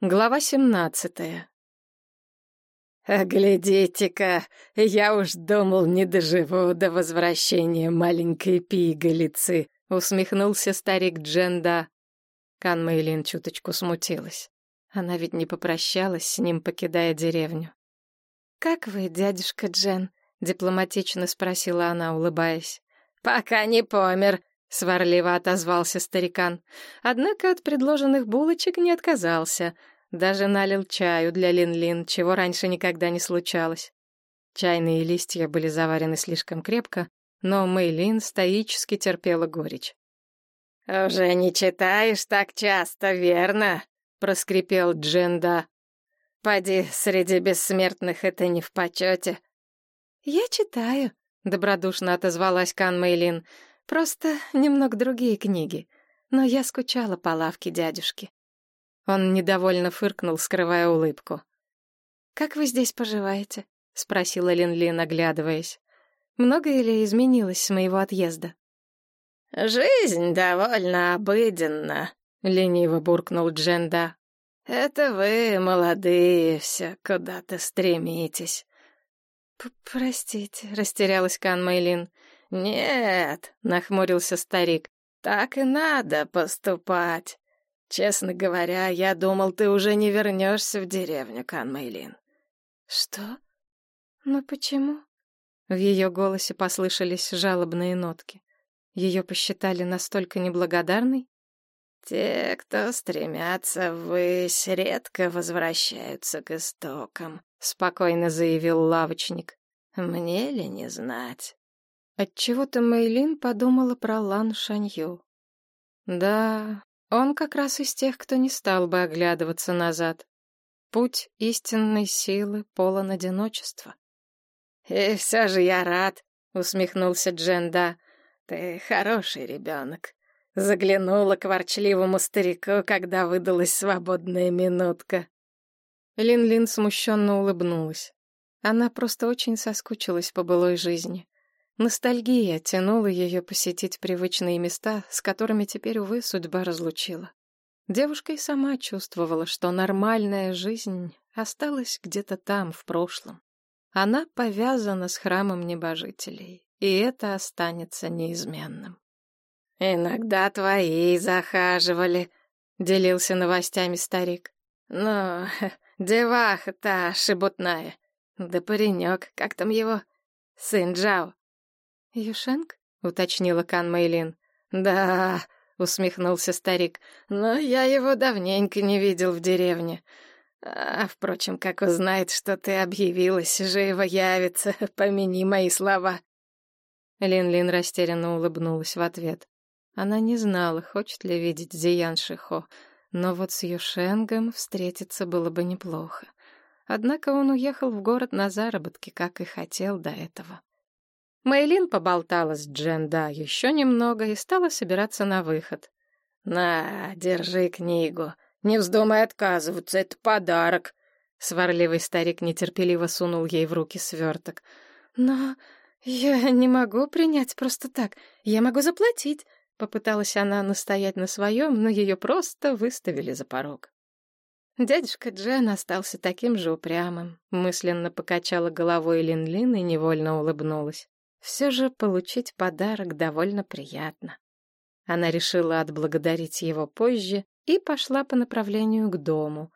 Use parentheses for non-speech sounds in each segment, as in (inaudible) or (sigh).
Глава семнадцатая. «Глядите-ка, я уж думал, не доживу до возвращения маленькой пигалицы», — усмехнулся старик Дженда. Кан Мэйлин чуточку смутилась. Она ведь не попрощалась с ним, покидая деревню. «Как вы, дядюшка Джен?» — дипломатично спросила она, улыбаясь. «Пока не помер», — сварливо отозвался старикан. Однако от предложенных булочек не отказался. Даже налил чаю для Лин-Лин, чего раньше никогда не случалось. Чайные листья были заварены слишком крепко, но Мэйлин стоически терпела горечь. «Уже не читаешь так часто, верно?» — проскрипел Дженда. «Поди, среди бессмертных это не в почете». «Я читаю», — добродушно отозвалась Кан Мэйлин. Просто немного другие книги. Но я скучала по лавке дядюшки. Он недовольно фыркнул, скрывая улыбку. «Как вы здесь поживаете?» — спросила Лин-Лин, оглядываясь. «Многое ли изменилось с моего отъезда?» «Жизнь довольно обыденна», — лениво буркнул Дженда. «Это вы, молодые, все куда-то стремитесь». «Простите», — растерялась Кан Мэйлин. «Нет», — нахмурился старик, — «так и надо поступать. Честно говоря, я думал, ты уже не вернешься в деревню, Кан Мэйлин». «Что? Но почему?» В ее голосе послышались жалобные нотки. Ее посчитали настолько неблагодарной? «Те, кто стремятся ввысь, редко возвращаются к истокам», — спокойно заявил лавочник. «Мне ли не знать?» Отчего-то Мэйлин подумала про Лан Шанью. Да, он как раз из тех, кто не стал бы оглядываться назад. Путь истинной силы полон одиночества. «И все же я рад», — усмехнулся Дженда. «Ты хороший ребенок. Заглянула к ворчливому старику, когда выдалась свободная минутка». Лин-Лин смущенно улыбнулась. Она просто очень соскучилась по былой жизни. Ностальгия тянула ее посетить привычные места, с которыми теперь, увы, судьба разлучила. Девушка и сама чувствовала, что нормальная жизнь осталась где-то там, в прошлом. Она повязана с храмом небожителей, и это останется неизменным. «Иногда твои захаживали», — делился новостями старик. «Ну, деваха-то шебутная. Да паренек, как там его? Сын Джао. «Юшенк?» — уточнила Кан Мэйлин. «Да», — усмехнулся старик, — «но я его давненько не видел в деревне. А, впрочем, как узнает, что ты объявилась, живо явится, (laughs) помяни мои слова». Лин-Лин растерянно улыбнулась в ответ. Она не знала, хочет ли видеть Зиян Шихо, но вот с Юшенгом встретиться было бы неплохо. Однако он уехал в город на заработки, как и хотел до этого. Мэйлин поболтала с Дженда еще немного и стала собираться на выход. «На, держи книгу. Не вздумай отказываться, это подарок». Сварливый старик нетерпеливо сунул ей в руки сверток. «Но я не могу принять просто так. Я могу заплатить». Попыталась она настоять на своем, но ее просто выставили за порог. Дядюшка Джен остался таким же упрямым. Мысленно покачала головой Лин-Лин и невольно улыбнулась. Все же получить подарок довольно приятно. Она решила отблагодарить его позже и пошла по направлению к дому.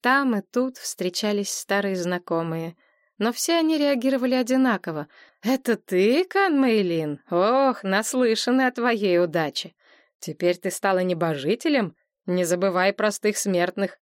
Там и тут встречались старые знакомые, но все они реагировали одинаково. «Это ты, Кан? Ох, наслышаны о твоей удаче. Теперь ты стала небожителем? Не забывай простых смертных».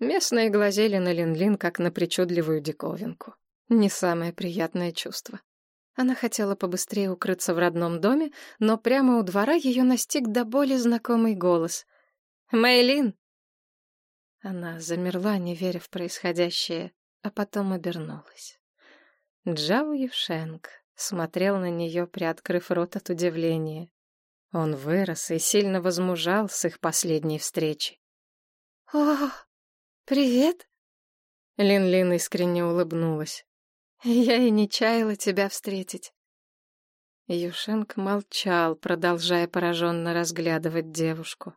Местные глазели на Лин-Лин, как на причудливую диковинку. Не самое приятное чувство. Она хотела побыстрее укрыться в родном доме, но прямо у двора ее настиг до боли знакомый голос. «Мэйлин!» Она замерла, не веря в происходящее, а потом обернулась. Джао Евшенк смотрел на нее, приоткрыв рот от удивления. Он вырос и сильно возмужал с их последней встречи. «О, привет!» Лин-Лин искренне улыбнулась. Я и не чаяла тебя встретить. Юшенк молчал, продолжая пораженно разглядывать девушку.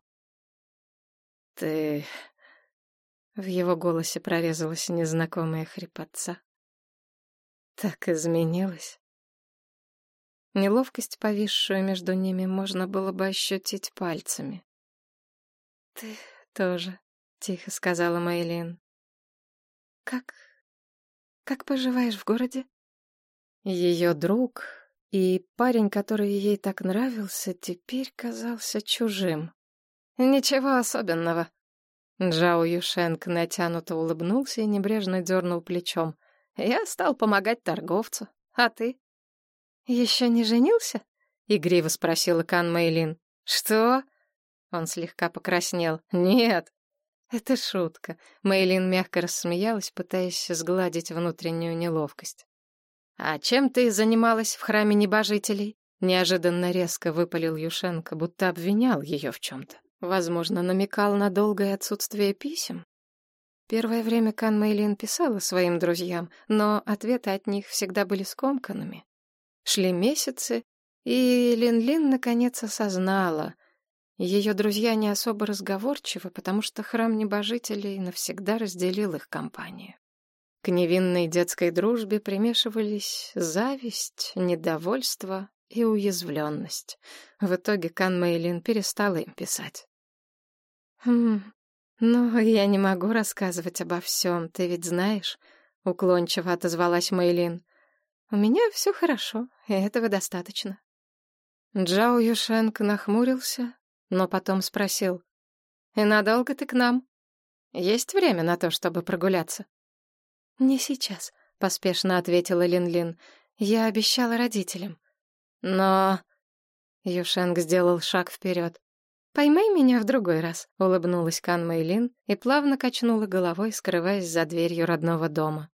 Ты В его голосе прорезалась незнакомая хрипотца. Так изменилась. Неловкость, повисшую между ними, можно было бы ощутить пальцами. «Ты тоже», — тихо сказала Мэйлин. «Как... как поживаешь в городе?» Ее друг и парень, который ей так нравился, теперь казался чужим. «Ничего особенного». Джао Юшенк натянуто улыбнулся и небрежно дернул плечом. «Я стал помогать торговцу. А ты?» «Еще не женился?» — игриво спросила Кан Мэйлин. «Что?» Он слегка покраснел. «Нет». «Это шутка». Мэйлин мягко рассмеялась, пытаясь сгладить внутреннюю неловкость. «А чем ты занималась в храме небожителей?» Неожиданно резко выпалил Юшенко, будто обвинял ее в чем-то. Возможно, намекал на долгое отсутствие писем. Первое время Кан Мэйлин писала своим друзьям, но ответы от них всегда были скомканными. Шли месяцы, и Лин-Лин наконец осознала. Ее друзья не особо разговорчивы, потому что храм небожителей навсегда разделил их компанию. К невинной детской дружбе примешивались зависть, недовольство и уязвленность. В итоге Кан Мэйлин перестала им писать. «Хм, ну, я не могу рассказывать обо всем, ты ведь знаешь», — уклончиво отозвалась Мэйлин. «У меня все хорошо, и этого достаточно». Джао Юшенко нахмурился, но потом спросил. «И надолго ты к нам? Есть время на то, чтобы прогуляться?» «Не сейчас», — поспешно ответила Лин-Лин. «Я обещала родителям». «Но...» Юшенг сделал шаг вперед. «Поймай меня в другой раз», — улыбнулась Кан Мэйлин и плавно качнула головой, скрываясь за дверью родного дома.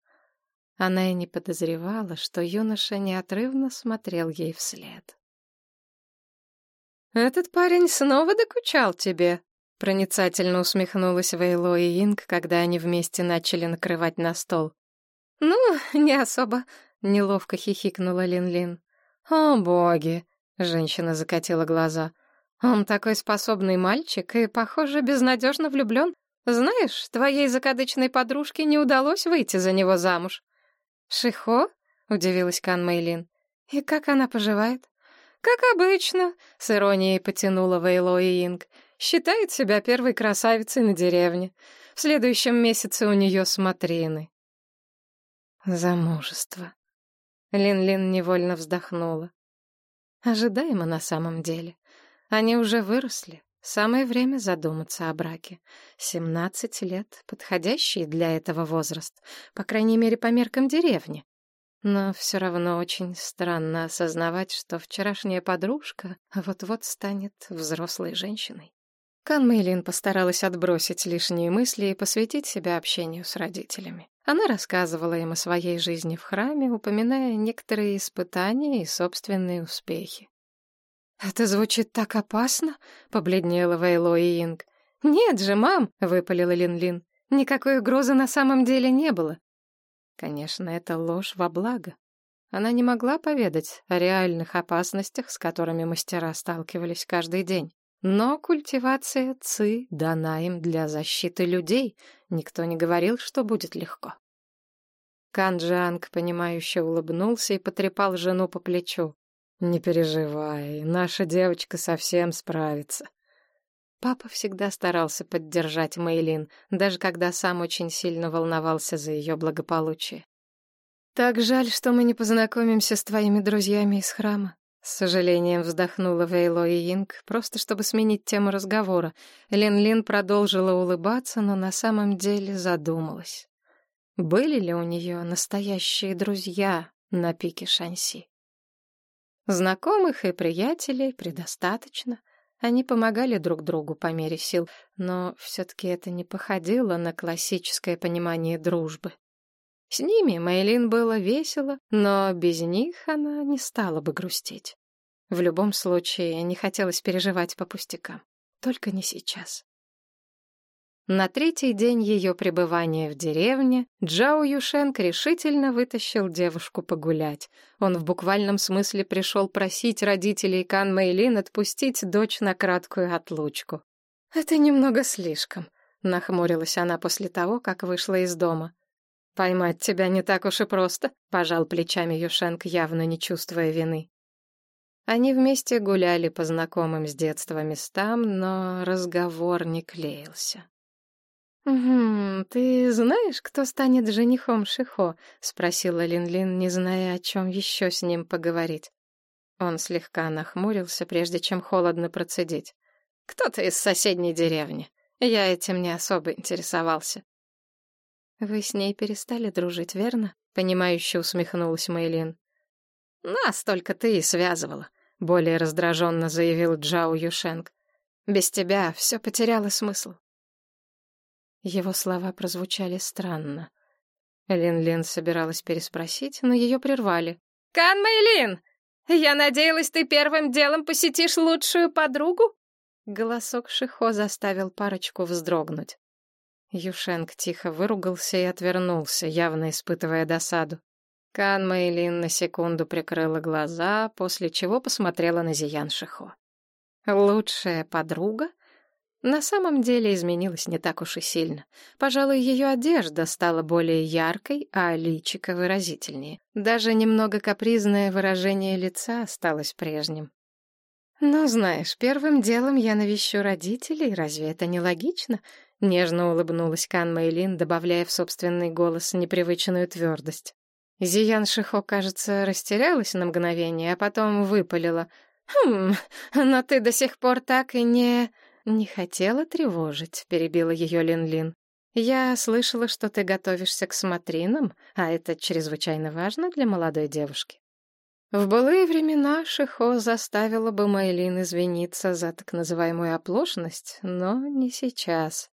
Она и не подозревала, что юноша неотрывно смотрел ей вслед. «Этот парень снова докучал тебе», — проницательно усмехнулась Вейло и Инг, когда они вместе начали накрывать на стол. «Ну, не особо», — неловко хихикнула Лин-Лин. «О, боги!» — женщина закатила глаза. «Он такой способный мальчик и, похоже, безнадежно влюблен. Знаешь, твоей закадычной подружке не удалось выйти за него замуж». «Шихо?» — удивилась Кан Мэйлин. «И как она поживает?» «Как обычно», — с иронией потянула Вейло и Инг. «Считает себя первой красавицей на деревне. В следующем месяце у нее смотрины». Замужество. Лин-Лин невольно вздохнула. Ожидаемо на самом деле. Они уже выросли. Самое время задуматься о браке. Семнадцать лет — подходящий для этого возраст, по крайней мере, по меркам деревни. Но все равно очень странно осознавать, что вчерашняя подружка вот-вот станет взрослой женщиной. Кан Мэйлин постаралась отбросить лишние мысли и посвятить себя общению с родителями. Она рассказывала им о своей жизни в храме, упоминая некоторые испытания и собственные успехи. «Это звучит так опасно», — побледнела Вейло и Инг. «Нет же, мам», — выпалила Лин-Лин. «Никакой угрозы на самом деле не было». Конечно, это ложь во благо. Она не могла поведать о реальных опасностях, с которыми мастера сталкивались каждый день. Но культивация ци дана им для защиты людей. Никто не говорил, что будет легко. Канджанг, понимающе улыбнулся и потрепал жену по плечу. «Не переживай, наша девочка совсем справится». Папа всегда старался поддержать Мэйлин, даже когда сам очень сильно волновался за ее благополучие. «Так жаль, что мы не познакомимся с твоими друзьями из храма», с сожалением вздохнула Вейло и Инг, просто чтобы сменить тему разговора. Лин-Лин продолжила улыбаться, но на самом деле задумалась. Были ли у нее настоящие друзья на пике Шанси? Знакомых и приятелей предостаточно. Они помогали друг другу по мере сил, но все-таки это не походило на классическое понимание дружбы. С ними Мэйлин было весело, но без них она не стала бы грустить. В любом случае, не хотелось переживать по пустякам. Только не сейчас. На третий день ее пребывания в деревне Джао Юшенк решительно вытащил девушку погулять. Он в буквальном смысле пришел просить родителей Кан Мэйлин отпустить дочь на краткую отлучку. «Это немного слишком», Нахмурилась она после того, как вышла из дома. «Поймать тебя не так уж и просто», — пожал плечами Юшенк, явно не чувствуя вины. Они вместе гуляли по знакомым с детства местам, но разговор не клеился. «Угу, ты знаешь, кто станет женихом Шихо?» — спросила Лин-Лин, не зная, о чем еще с ним поговорить. Он слегка нахмурился, прежде чем холодно процедить. «Кто-то из соседней деревни. Я этим не особо интересовался». «Вы с ней перестали дружить, верно?» — понимающе усмехнулась Мэйлин. «Нас только ты и связывала», — более раздраженно заявил Джао Юшенг. «Без тебя все потеряло смысл». Его слова прозвучали странно. Лин-Лин собиралась переспросить, но ее прервали. «Кан Мэйлин, я надеялась, ты первым делом посетишь лучшую подругу?» Голосок Шихо заставил парочку вздрогнуть. Юшенг тихо выругался и отвернулся, явно испытывая досаду. Кан Мэйлин на секунду прикрыла глаза, после чего посмотрела на Зиян Шихо. «Лучшая подруга?» На самом деле изменилась не так уж и сильно. Пожалуй, ее одежда стала более яркой, а личико выразительнее. Даже немного капризное выражение лица осталось прежним. «Ну, знаешь, первым делом я навещу родителей, разве это не логично?» Нежно улыбнулась Кан Мэйлин, добавляя в собственный голос непривычную твердость. Зиян Шихо, кажется, растерялась на мгновение, а потом выпалила. «Хм, но ты до сих пор так и не...» «Не хотела тревожить», — перебила ее Лин-Лин. «Я слышала, что ты готовишься к смотринам, а это чрезвычайно важно для молодой девушки». В былые времена Шихо заставила бы Мэйлин извиниться за так называемую оплошность, но не сейчас.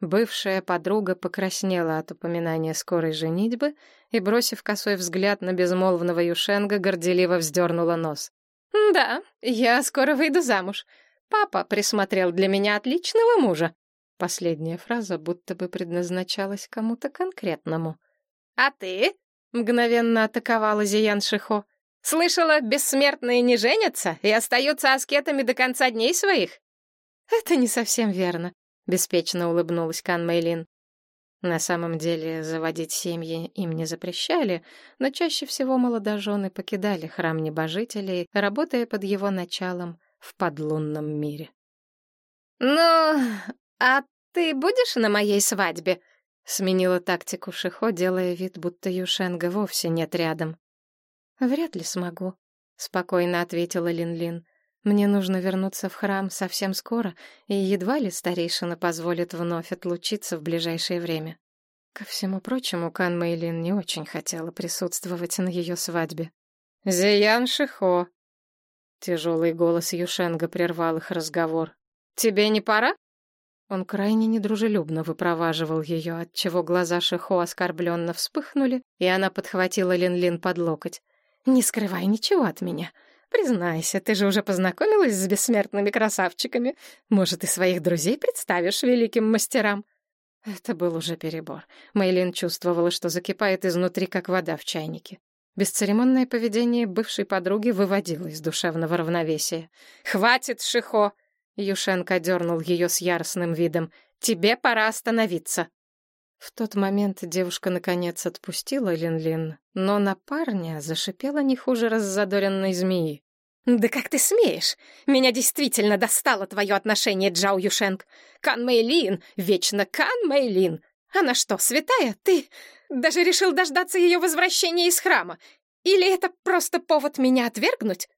Бывшая подруга покраснела от упоминания скорой женитьбы и, бросив косой взгляд на безмолвного Юшенга, горделиво вздернула нос. «Да, я скоро выйду замуж. Папа присмотрел для меня отличного мужа. Последняя фраза будто бы предназначалась кому-то конкретному. А ты? мгновенно атаковала Зиян Шихо. Слышала, бессмертные не женятся и остаются аскетами до конца дней своих? Это не совсем верно, беспечно улыбнулась Кан Мэйлин. На самом деле заводить семьи им не запрещали, но чаще всего молодожены покидали храм небожителей, работая под его началом в подлунном мире. «Ну, а ты будешь на моей свадьбе?» — сменила тактику Шихо, делая вид, будто Юшенга вовсе нет рядом. «Вряд ли смогу», — спокойно ответила Лин-Лин. «Мне нужно вернуться в храм совсем скоро, и едва ли старейшина позволит вновь отлучиться в ближайшее время». Ко всему прочему, Кан Мэйлин не очень хотела присутствовать на ее свадьбе. «Зиян Шихо», Тяжелый голос Юшенга прервал их разговор. «Тебе не пора?» Он крайне недружелюбно выпроваживал ее, отчего глаза Шихо оскорбленно вспыхнули, и она подхватила Лин-Лин под локоть. «Не скрывай ничего от меня. Признайся, ты же уже познакомилась с бессмертными красавчиками. Может, и своих друзей представишь великим мастерам?» Это был уже перебор. Мэйлин чувствовала, что закипает изнутри, как вода в чайнике. Бесцеремонное поведение бывшей подруги выводило из душевного равновесия. «Хватит, Шихо!» Юшенко дернул ее с яростным видом. «Тебе пора остановиться!» В тот момент девушка наконец отпустила Лин-Лин, но на парня зашипела не хуже раззадоренной змеи. «Да как ты смеешь? Меня действительно достало твое отношение, Джао Юшенк! Кан Мэйлин! Вечно Кан Мэйлин! Она что, святая? Ты даже решил дождаться ее возвращения из храма? Или это просто повод меня отвергнуть?»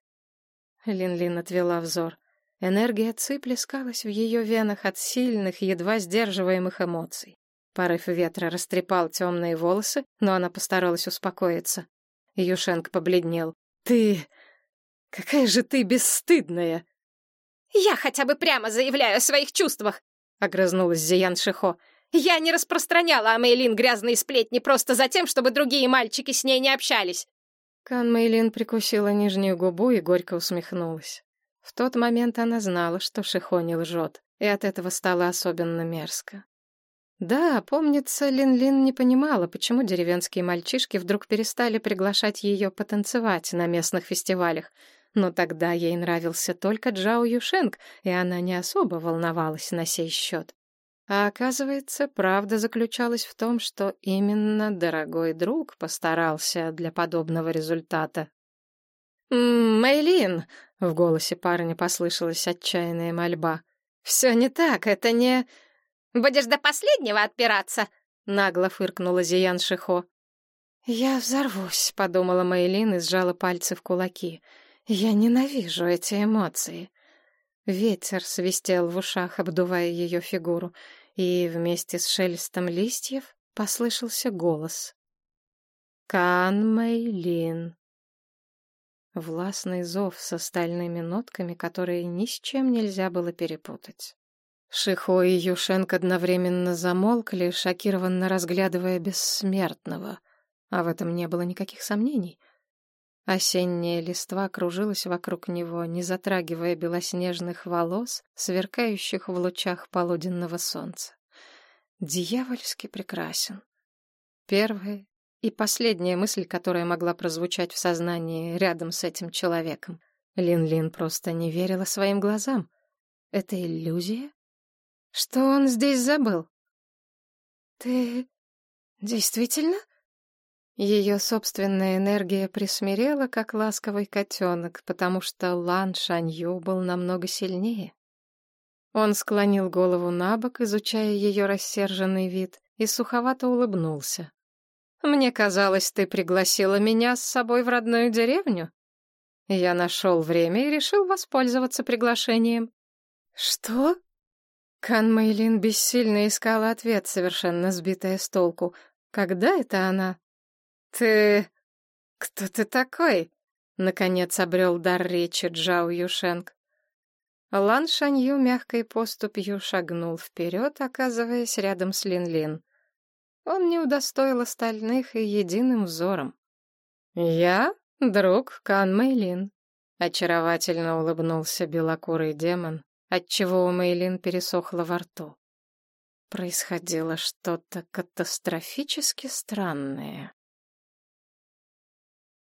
Лин-Лин отвела взор. Энергия Ци плескалась в ее венах от сильных, едва сдерживаемых эмоций. Порыв ветра растрепал темные волосы, но она постаралась успокоиться. Юшенк побледнел. «Ты... какая же ты бесстыдная!» «Я хотя бы прямо заявляю о своих чувствах!» — огрызнулась Зиян Шихо. Я не распространяла о грязные сплетни просто за тем, чтобы другие мальчики с ней не общались. Кан Мейлин прикусила нижнюю губу и горько усмехнулась. В тот момент она знала, что Шихо не лжет, и от этого стало особенно мерзко. Да, помнится, Лин-Лин не понимала, почему деревенские мальчишки вдруг перестали приглашать ее потанцевать на местных фестивалях, но тогда ей нравился только Джао Юшенг, и она не особо волновалась на сей счет. А оказывается, правда заключалась в том, что именно дорогой друг постарался для подобного результата. «Мэйлин!» — в голосе парня послышалась отчаянная мольба. «Все не так, это не...» «Будешь до последнего отпираться!» — нагло фыркнула Зиян Шихо. «Я взорвусь», — подумала Мэйлин и сжала пальцы в кулаки. «Я ненавижу эти эмоции». Ветер свистел в ушах, обдувая ее фигуру и вместе с шелестом листьев послышался голос. «Кан Мэйлин». Властный зов с остальными нотками, которые ни с чем нельзя было перепутать. Шихо и Юшенк одновременно замолкли, шокированно разглядывая бессмертного, а в этом не было никаких сомнений. Осенняя листва кружилась вокруг него, не затрагивая белоснежных волос, сверкающих в лучах полуденного солнца. Дьявольски прекрасен. Первая и последняя мысль, которая могла прозвучать в сознании рядом с этим человеком. Лин-Лин просто не верила своим глазам. Это иллюзия? Что он здесь забыл? Ты действительно ее собственная энергия присмирела, как ласковый котенок, потому что Лан Шанью был намного сильнее. Он склонил голову на бок, изучая ее рассерженный вид, и суховато улыбнулся. «Мне казалось, ты пригласила меня с собой в родную деревню. Я нашел время и решил воспользоваться приглашением». «Что?» Кан Мэйлин бессильно искала ответ, совершенно сбитая с толку. «Когда это она?» «Ты... кто ты такой?» — наконец обрел дар речи Джао Юшенг. Лан Шанью мягкой поступью шагнул вперед, оказываясь рядом с Лин-Лин. Он не удостоил остальных и единым взором. «Я — друг Кан Мэйлин», — очаровательно улыбнулся белокурый демон, отчего у Мэйлин пересохло во рту. Происходило что-то катастрофически странное.